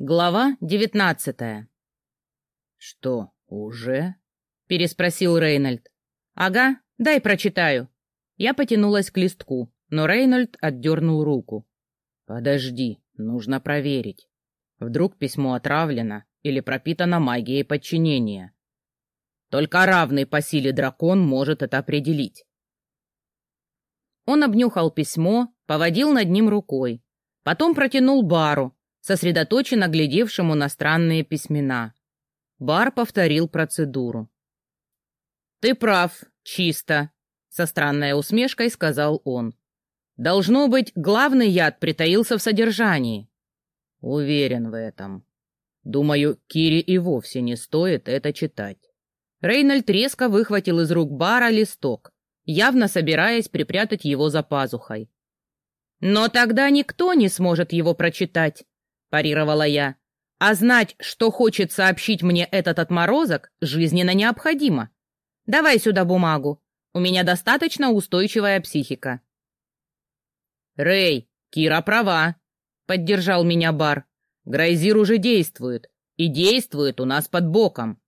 Глава девятнадцатая. «Что, уже?» — переспросил Рейнольд. «Ага, дай прочитаю». Я потянулась к листку, но Рейнольд отдернул руку. «Подожди, нужно проверить. Вдруг письмо отравлено или пропитано магией подчинения. Только равный по силе дракон может это определить». Он обнюхал письмо, поводил над ним рукой, потом протянул бару, сосредоточенно глядевшему на странные письмена. Бар повторил процедуру. «Ты прав, чисто», — со странной усмешкой сказал он. «Должно быть, главный яд притаился в содержании». «Уверен в этом. Думаю, Кире и вовсе не стоит это читать». Рейнольд резко выхватил из рук Бара листок, явно собираясь припрятать его за пазухой. «Но тогда никто не сможет его прочитать», — парировала я. «А знать, что хочет сообщить мне этот отморозок, жизненно необходимо. Давай сюда бумагу. У меня достаточно устойчивая психика». «Рэй, Кира права», — поддержал меня Бар. «Грайзир уже действует, и действует у нас под боком.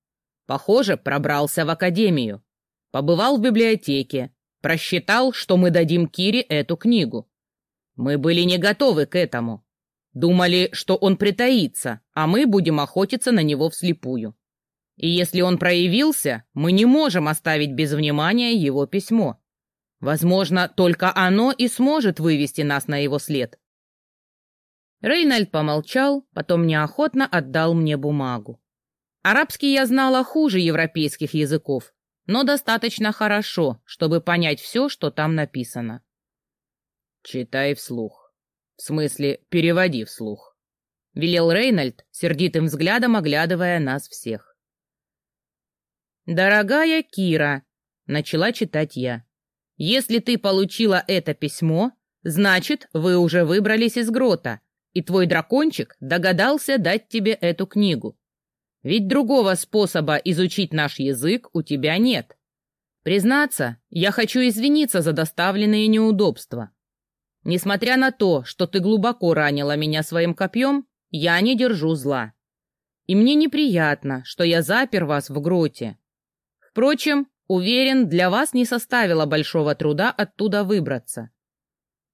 Похоже, пробрался в академию. Побывал в библиотеке, просчитал, что мы дадим Кире эту книгу. Мы были не готовы к этому. Думали, что он притаится, а мы будем охотиться на него вслепую. И если он проявился, мы не можем оставить без внимания его письмо. Возможно, только оно и сможет вывести нас на его след. Рейнольд помолчал, потом неохотно отдал мне бумагу. Арабский я знала хуже европейских языков, но достаточно хорошо, чтобы понять все, что там написано. «Читай вслух. В смысле, переводи вслух», — велел Рейнольд, сердитым взглядом оглядывая нас всех. «Дорогая Кира», — начала читать я, — «если ты получила это письмо, значит, вы уже выбрались из грота, и твой дракончик догадался дать тебе эту книгу. Ведь другого способа изучить наш язык у тебя нет. Признаться, я хочу извиниться за доставленные неудобства. Несмотря на то, что ты глубоко ранила меня своим копьем, я не держу зла. И мне неприятно, что я запер вас в гроте. Впрочем, уверен, для вас не составило большого труда оттуда выбраться.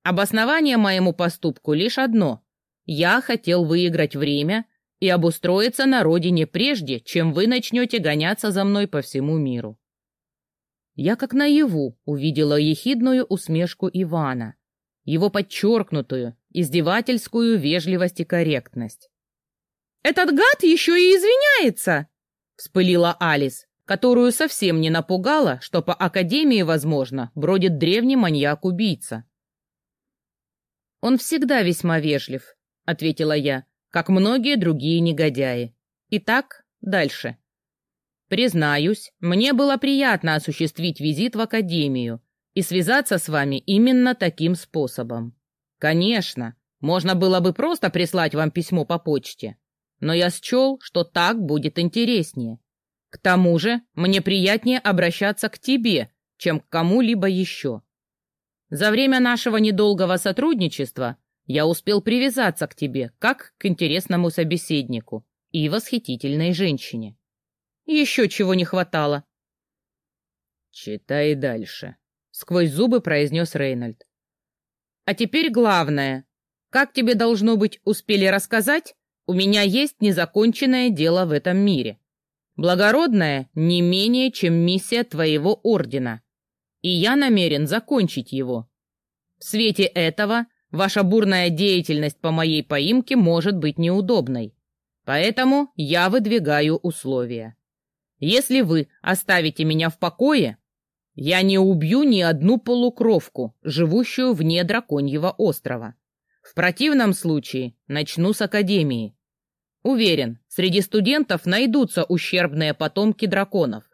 Обоснование моему поступку лишь одно. Я хотел выиграть время и обустроиться на родине прежде, чем вы начнете гоняться за мной по всему миру. Я как наяву увидела ехидную усмешку Ивана, его подчеркнутую, издевательскую вежливость и корректность. «Этот гад еще и извиняется!» — вспылила Алис, которую совсем не напугало, что по Академии, возможно, бродит древний маньяк-убийца. «Он всегда весьма вежлив», — ответила я, как многие другие негодяи. Итак, дальше. Признаюсь, мне было приятно осуществить визит в Академию, и связаться с вами именно таким способом. Конечно, можно было бы просто прислать вам письмо по почте, но я счел, что так будет интереснее. К тому же мне приятнее обращаться к тебе, чем к кому-либо еще. За время нашего недолгого сотрудничества я успел привязаться к тебе, как к интересному собеседнику и восхитительной женщине. Еще чего не хватало. Читай дальше, сквозь зубы произнес Рейнольд. А теперь главное. Как тебе должно быть успели рассказать, у меня есть незаконченное дело в этом мире. Благородное не менее, чем миссия твоего ордена. И я намерен закончить его. В свете этого ваша бурная деятельность по моей поимке может быть неудобной. Поэтому я выдвигаю условия. Если вы оставите меня в покое, я не убью ни одну полукровку, живущую вне драконьего острова. В противном случае начну с Академии. Уверен, среди студентов найдутся ущербные потомки драконов.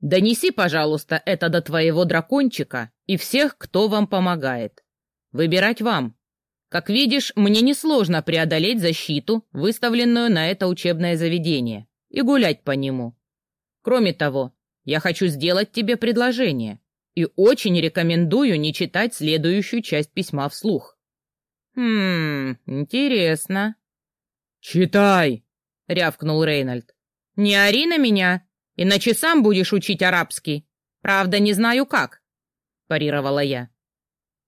Донеси, пожалуйста, это до твоего дракончика и всех, кто вам помогает. Выбирать вам. Как видишь, мне несложно преодолеть защиту, выставленную на это учебное заведение, и гулять по нему. Кроме того, я хочу сделать тебе предложение и очень рекомендую не читать следующую часть письма вслух. Хм, интересно. «Читай!» — рявкнул Рейнольд. «Не ори на меня, иначе сам будешь учить арабский. Правда, не знаю как», — парировала я.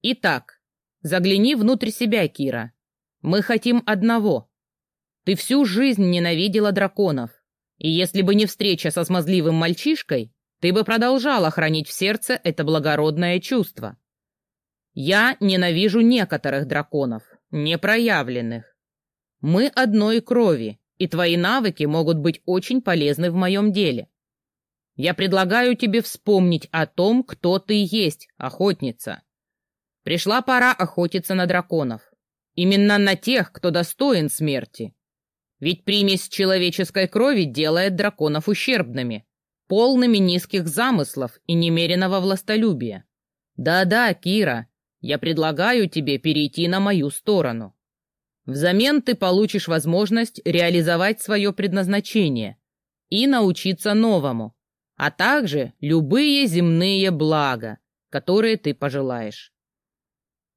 «Итак, загляни внутрь себя, Кира. Мы хотим одного. Ты всю жизнь ненавидела драконов, и если бы не встреча со смазливым мальчишкой, ты бы продолжала хранить в сердце это благородное чувство. Я ненавижу некоторых драконов, непроявленных. Мы одной крови, и твои навыки могут быть очень полезны в моем деле. Я предлагаю тебе вспомнить о том, кто ты есть, охотница. Пришла пора охотиться на драконов. Именно на тех, кто достоин смерти. Ведь примесь человеческой крови делает драконов ущербными, полными низких замыслов и немеренного властолюбия. Да-да, Кира, я предлагаю тебе перейти на мою сторону. Взамен ты получишь возможность реализовать свое предназначение и научиться новому, а также любые земные блага, которые ты пожелаешь.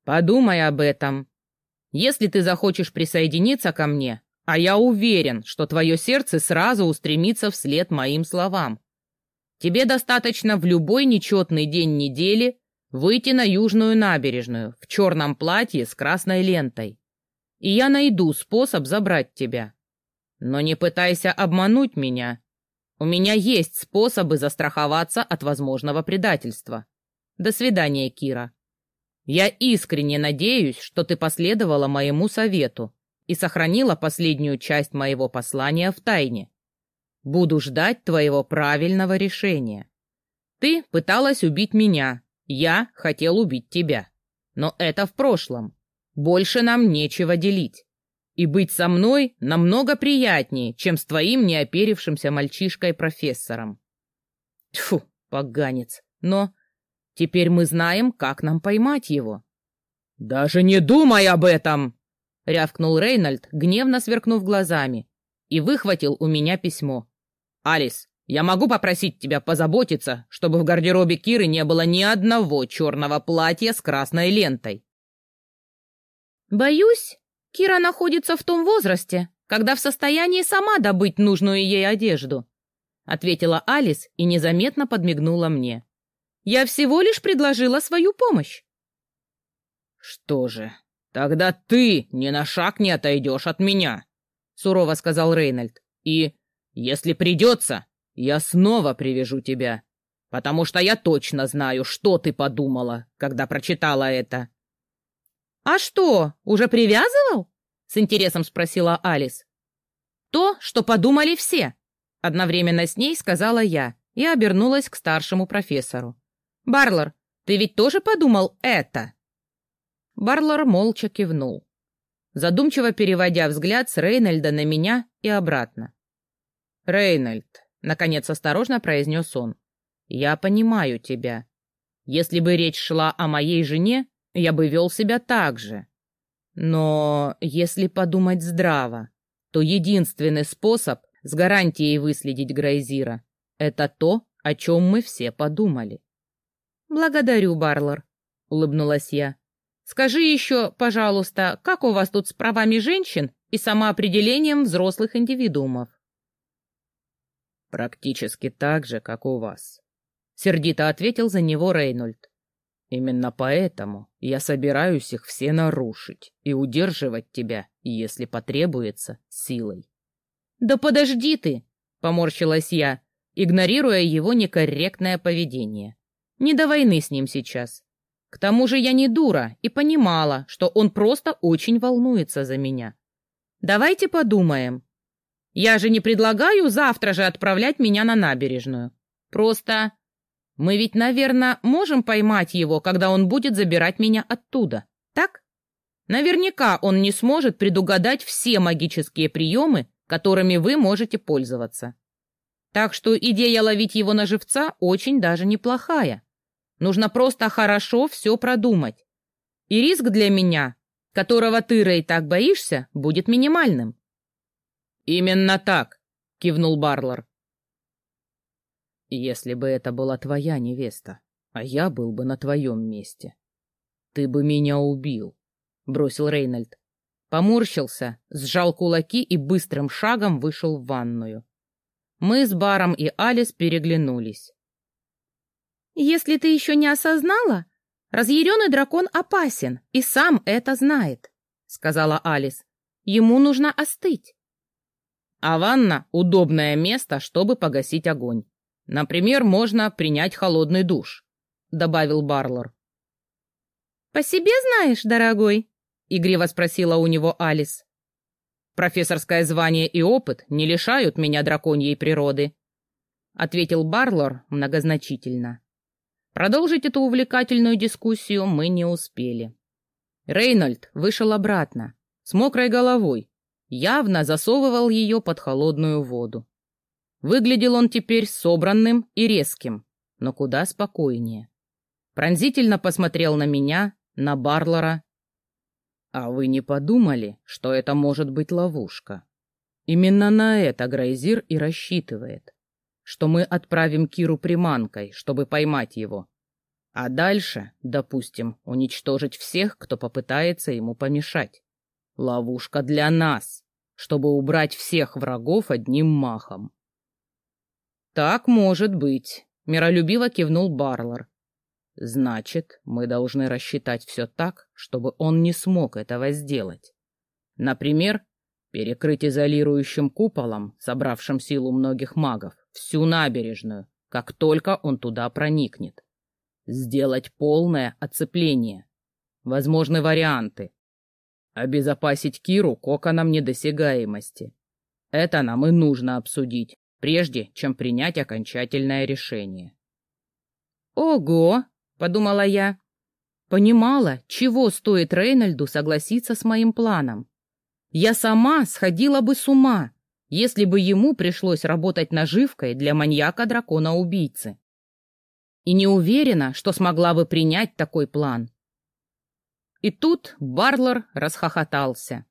Подумай об этом. Если ты захочешь присоединиться ко мне, а я уверен, что твое сердце сразу устремится вслед моим словам, тебе достаточно в любой нечетный день недели выйти на южную набережную в черном платье с красной лентой и я найду способ забрать тебя. Но не пытайся обмануть меня. У меня есть способы застраховаться от возможного предательства. До свидания, Кира. Я искренне надеюсь, что ты последовала моему совету и сохранила последнюю часть моего послания в тайне. Буду ждать твоего правильного решения. Ты пыталась убить меня, я хотел убить тебя. Но это в прошлом. Больше нам нечего делить. И быть со мной намного приятнее, чем с твоим неоперившимся мальчишкой-профессором. Тьфу, поганец. Но теперь мы знаем, как нам поймать его. «Даже не думай об этом!» — рявкнул Рейнольд, гневно сверкнув глазами, и выхватил у меня письмо. «Алис, я могу попросить тебя позаботиться, чтобы в гардеробе Киры не было ни одного черного платья с красной лентой. Боюсь, Кира находится в том возрасте, когда в состоянии сама добыть нужную ей одежду, ответила Алис и незаметно подмигнула мне. Я всего лишь предложила свою помощь. Что же, тогда ты ни на шаг не отойдешь от меня, сурово сказал Рейнольд. И, если придется, я снова привяжу тебя, потому что я точно знаю, что ты подумала, когда прочитала это. «А что, уже привязывал?» — с интересом спросила Алис. «То, что подумали все», — одновременно с ней сказала я и обернулась к старшему профессору. «Барлор, ты ведь тоже подумал это?» Барлор молча кивнул, задумчиво переводя взгляд с Рейнольда на меня и обратно. «Рейнольд», — наконец осторожно произнес он, — «я понимаю тебя. Если бы речь шла о моей жене, я бы вел себя так же. Но если подумать здраво, то единственный способ с гарантией выследить Грейзира — это то, о чем мы все подумали. «Благодарю, Барлор», — улыбнулась я. «Скажи еще, пожалуйста, как у вас тут с правами женщин и самоопределением взрослых индивидуумов?» «Практически так же, как у вас», — сердито ответил за него Рейнольд. Именно поэтому я собираюсь их все нарушить и удерживать тебя, если потребуется, силой. Да подожди ты, поморщилась я, игнорируя его некорректное поведение. Не до войны с ним сейчас. К тому же я не дура и понимала, что он просто очень волнуется за меня. Давайте подумаем. Я же не предлагаю завтра же отправлять меня на набережную. Просто мы ведь, наверное, можем поймать его, когда он будет забирать меня оттуда, так? Наверняка он не сможет предугадать все магические приемы, которыми вы можете пользоваться. Так что идея ловить его на живца очень даже неплохая. Нужно просто хорошо все продумать. И риск для меня, которого ты, Рэй, так боишься, будет минимальным. «Именно так», — кивнул Барлор. Если бы это была твоя невеста, а я был бы на твоем месте. Ты бы меня убил, — бросил Рейнольд. Поморщился, сжал кулаки и быстрым шагом вышел в ванную. Мы с Баром и Алис переглянулись. «Если ты еще не осознала, разъяренный дракон опасен и сам это знает», — сказала Алис. «Ему нужно остыть». А ванна — удобное место, чтобы погасить огонь. Например, можно принять холодный душ», — добавил Барлор. «По себе знаешь, дорогой?» — игриво спросила у него Алис. «Профессорское звание и опыт не лишают меня драконьей природы», — ответил Барлор многозначительно. Продолжить эту увлекательную дискуссию мы не успели. Рейнольд вышел обратно, с мокрой головой, явно засовывал ее под холодную воду. Выглядел он теперь собранным и резким, но куда спокойнее. Пронзительно посмотрел на меня, на Барлора а вы не подумали, что это может быть ловушка? Именно на это Грейзир и рассчитывает, что мы отправим Киру приманкой, чтобы поймать его. А дальше, допустим, уничтожить всех, кто попытается ему помешать. Ловушка для нас, чтобы убрать всех врагов одним махом. Так может быть, миролюбиво кивнул Барлор. Значит, мы должны рассчитать все так, чтобы он не смог этого сделать. Например, перекрыть изолирующим куполом, собравшим силу многих магов, всю набережную, как только он туда проникнет. Сделать полное оцепление. Возможны варианты. Обезопасить Киру коконом недосягаемости. Это нам и нужно обсудить, прежде чем принять окончательное решение. «Ого!» — подумала я. Понимала, чего стоит Рейнольду согласиться с моим планом. Я сама сходила бы с ума, если бы ему пришлось работать наживкой для маньяка-дракона-убийцы. И не уверена, что смогла бы принять такой план. И тут Барлор расхохотался.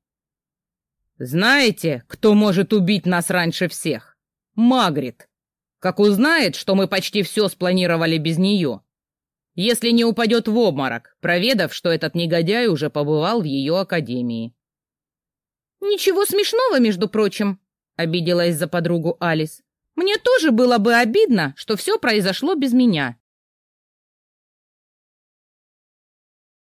«Знаете, кто может убить нас раньше всех? Магрит. Как узнает, что мы почти все спланировали без нее, если не упадет в обморок, проведав, что этот негодяй уже побывал в ее академии. «Ничего смешного, между прочим», — обиделась за подругу Алис. «Мне тоже было бы обидно, что все произошло без меня.